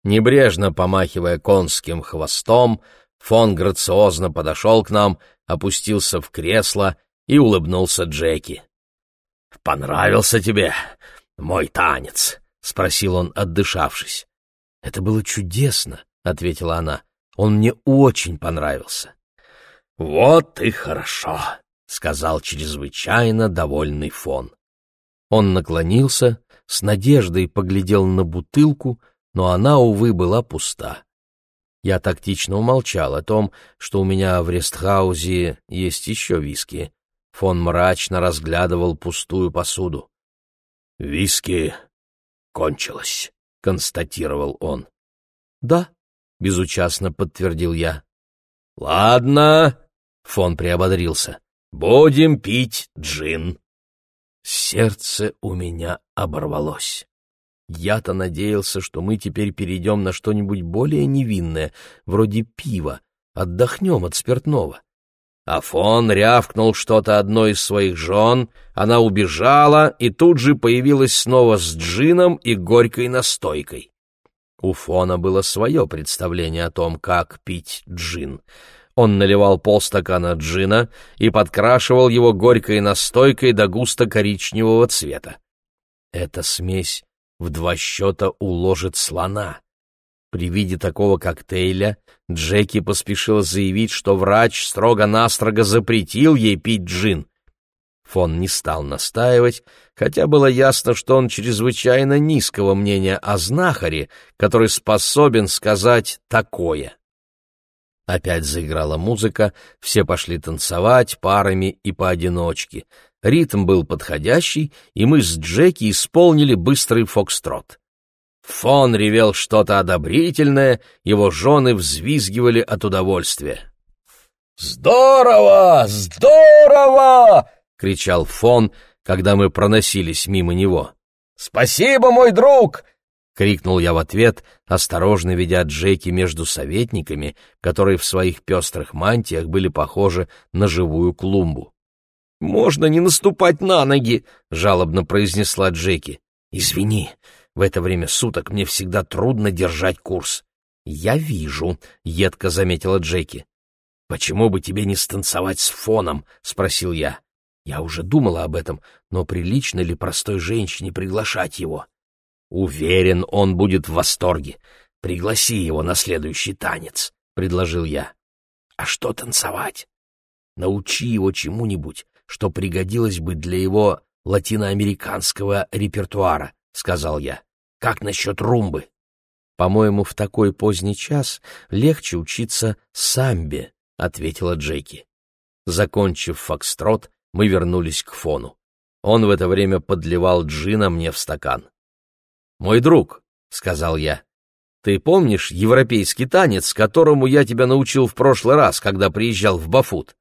Небрежно помахивая конским хвостом, Фон грациозно подошел к нам, опустился в кресло и улыбнулся Джеки. «Понравился тебе мой танец?» — спросил он, отдышавшись. «Это было чудесно», — ответила она. «Он мне очень понравился». «Вот и хорошо», — сказал чрезвычайно довольный фон. Он наклонился, с надеждой поглядел на бутылку, но она, увы, была пуста. Я тактично умолчал о том, что у меня в Рестхаузе есть еще виски. Фон мрачно разглядывал пустую посуду. «Виски кончилось», — констатировал он. «Да», — безучастно подтвердил я. «Ладно», — Фон приободрился, — «будем пить джин». Сердце у меня оборвалось. Я-то надеялся, что мы теперь перейдем на что-нибудь более невинное, вроде пива, отдохнем от спиртного. Афон рявкнул что-то одной из своих жен, она убежала и тут же появилась снова с джином и горькой настойкой. У Фона было свое представление о том, как пить джин. Он наливал полстакана джина и подкрашивал его горькой настойкой до густо-коричневого цвета. Эта смесь в два счета уложит слона. При виде такого коктейля Джеки поспешила заявить, что врач строго-настрого запретил ей пить джин. Фон не стал настаивать, хотя было ясно, что он чрезвычайно низкого мнения о знахаре, который способен сказать такое. Опять заиграла музыка, все пошли танцевать парами и поодиночке. Ритм был подходящий, и мы с Джеки исполнили быстрый фокстрот. Фон ревел что-то одобрительное, его жены взвизгивали от удовольствия. «Здорово! Здорово!» — кричал Фон, когда мы проносились мимо него. «Спасибо, мой друг! — крикнул я в ответ, осторожно ведя Джеки между советниками, которые в своих пестрых мантиях были похожи на живую клумбу. «Можно не наступать на ноги!» — жалобно произнесла Джеки. «Извини, в это время суток мне всегда трудно держать курс». «Я вижу», — едко заметила Джеки. «Почему бы тебе не станцевать с фоном?» — спросил я. Я уже думала об этом, но прилично ли простой женщине приглашать его? Уверен, он будет в восторге. Пригласи его на следующий танец, — предложил я. А что танцевать? Научи его чему-нибудь, что пригодилось бы для его латиноамериканского репертуара, — сказал я. Как насчет румбы? По-моему, в такой поздний час легче учиться самбе, — ответила Джеки. Закончив фокстрот, мы вернулись к фону. Он в это время подливал джина мне в стакан. «Мой друг», — сказал я, — «ты помнишь европейский танец, которому я тебя научил в прошлый раз, когда приезжал в Бафут?»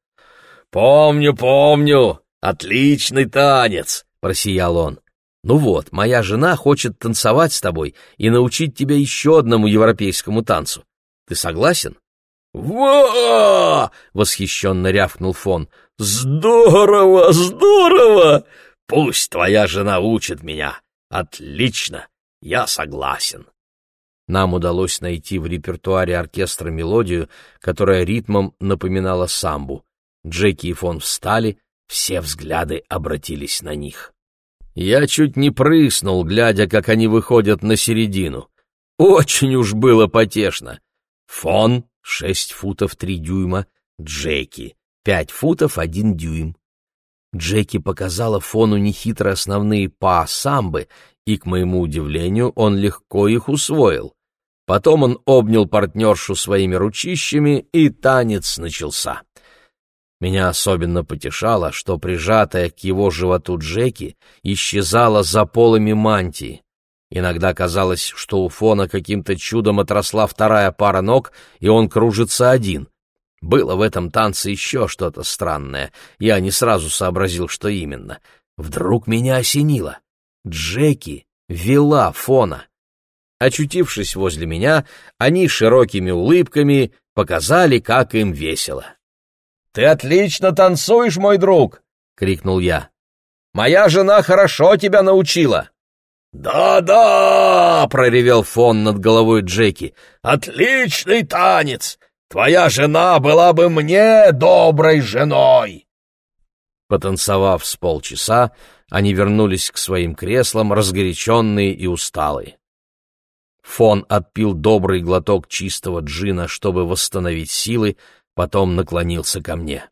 «Помню, помню! Отличный танец!» — просиял он. «Ну вот, моя жена хочет танцевать с тобой и научить тебя еще одному европейскому танцу. Ты согласен?» «Во!» — восхищенно рявкнул Фон. «Здорово, здорово! Пусть твоя жена учит меня. Отлично! Я согласен. Нам удалось найти в репертуаре оркестра мелодию, которая ритмом напоминала самбу. Джеки и Фон встали, все взгляды обратились на них. Я чуть не прыснул, глядя, как они выходят на середину. Очень уж было потешно. Фон — шесть футов три дюйма, Джеки — пять футов один дюйм. Джеки показала Фону нехитро основные па самбы, и, к моему удивлению, он легко их усвоил. Потом он обнял партнершу своими ручищами, и танец начался. Меня особенно потешало, что прижатая к его животу Джеки исчезала за полами мантии. Иногда казалось, что у Фона каким-то чудом отросла вторая пара ног, и он кружится один. Было в этом танце еще что-то странное. Я не сразу сообразил, что именно. Вдруг меня осенило. Джеки вела Фона. Очутившись возле меня, они широкими улыбками показали, как им весело. «Ты отлично танцуешь, мой друг!» — крикнул я. «Моя жена хорошо тебя научила!» «Да-да!» — проревел Фон над головой Джеки. «Отличный танец! Твоя жена была бы мне доброй женой!» Потанцевав с полчаса, они вернулись к своим креслам, разгоряченные и усталые. Фон отпил добрый глоток чистого джина, чтобы восстановить силы, потом наклонился ко мне.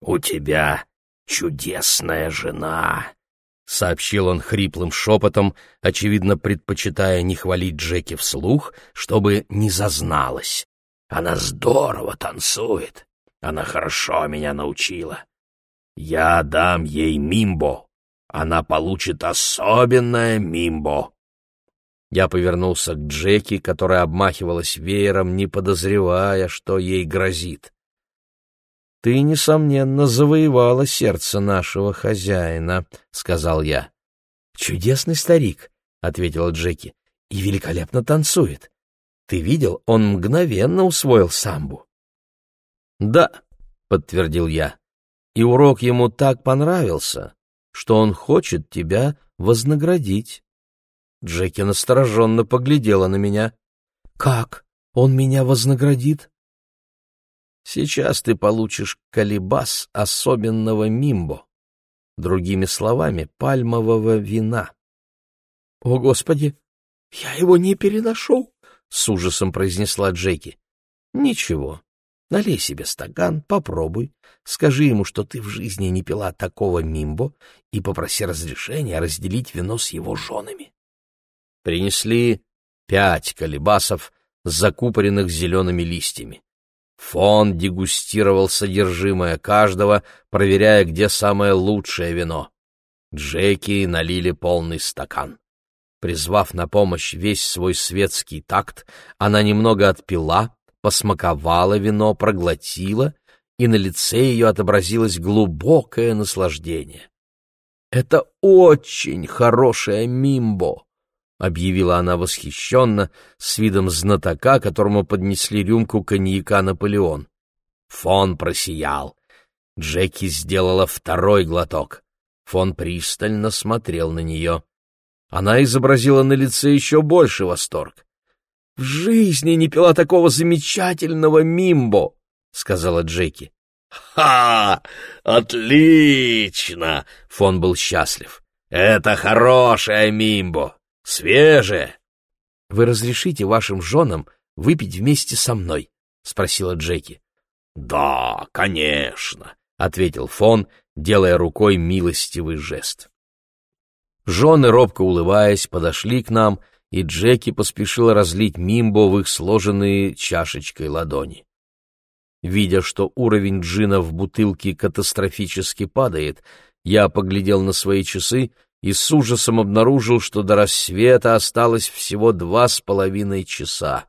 «У тебя чудесная жена», — сообщил он хриплым шепотом, очевидно предпочитая не хвалить Джеки вслух, чтобы не зазналась. «Она здорово танцует. Она хорошо меня научила. Я дам ей мимбо. Она получит особенное мимбо». Я повернулся к Джеки, которая обмахивалась веером, не подозревая, что ей грозит. «Ты, несомненно, завоевала сердце нашего хозяина», — сказал я. «Чудесный старик», — ответила Джеки, — «и великолепно танцует. Ты видел, он мгновенно усвоил самбу». «Да», — подтвердил я, — «и урок ему так понравился, что он хочет тебя вознаградить». Джеки настороженно поглядела на меня. «Как? Он меня вознаградит?» «Сейчас ты получишь колебас особенного мимбо, другими словами, пальмового вина». «О, Господи! Я его не переношу!» — с ужасом произнесла Джеки. «Ничего, налей себе стакан, попробуй, скажи ему, что ты в жизни не пила такого мимбо, и попроси разрешения разделить вино с его женами». Принесли пять колебасов, закупоренных зелеными листьями. Фон дегустировал содержимое каждого, проверяя, где самое лучшее вино. Джеки налили полный стакан. Призвав на помощь весь свой светский такт, она немного отпила, посмаковала вино, проглотила, и на лице ее отобразилось глубокое наслаждение. «Это очень хорошее мимбо!» объявила она восхищенно, с видом знатока, которому поднесли рюмку коньяка «Наполеон». Фон просиял. Джеки сделала второй глоток. Фон пристально смотрел на нее. Она изобразила на лице еще больше восторг. «В жизни не пила такого замечательного мимбо!» — сказала Джеки. «Ха! Отлично!» — Фон был счастлив. «Это хорошая мимбо! Свежее. — Вы разрешите вашим женам выпить вместе со мной? — спросила Джеки. — Да, конечно, — ответил Фон, делая рукой милостивый жест. Жены, робко улыбаясь, подошли к нам, и Джеки поспешила разлить мимбо в их сложенные чашечкой ладони. Видя, что уровень джина в бутылке катастрофически падает, я поглядел на свои часы и с ужасом обнаружил, что до рассвета осталось всего два с половиной часа.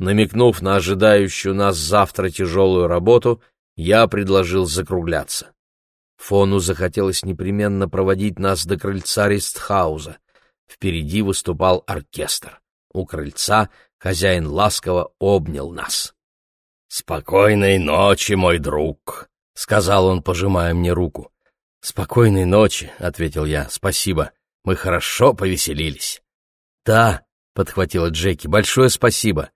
Намекнув на ожидающую нас завтра тяжелую работу, я предложил закругляться. Фону захотелось непременно проводить нас до крыльца Ристхауза. Впереди выступал оркестр. У крыльца хозяин ласково обнял нас. «Спокойной ночи, мой друг», — сказал он, пожимая мне руку. «Спокойной ночи», — ответил я. «Спасибо. Мы хорошо повеселились». «Да», — подхватила Джеки, — «большое спасибо».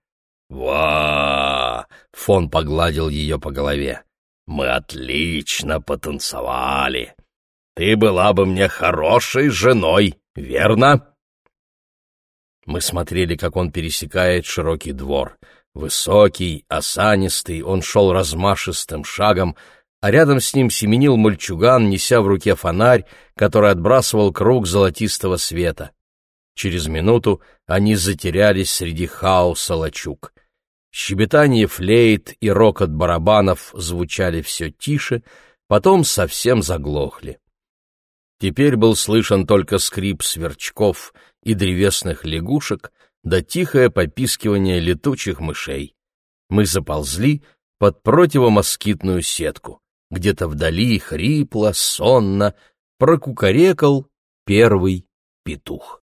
«Ва!» — Фон погладил ее по голове. «Мы отлично потанцевали. Ты была бы мне хорошей женой, верно?» Мы смотрели, как он пересекает широкий двор. Высокий, осанистый, он шел размашистым шагом, а рядом с ним семенил мальчуган, неся в руке фонарь, который отбрасывал круг золотистого света. Через минуту они затерялись среди хаоса лачуг. Щебетание флейт и рокот барабанов звучали все тише, потом совсем заглохли. Теперь был слышен только скрип сверчков и древесных лягушек, да тихое попискивание летучих мышей. Мы заползли под противомоскитную сетку. Где-то вдали хрипло, сонно прокукарекал первый петух.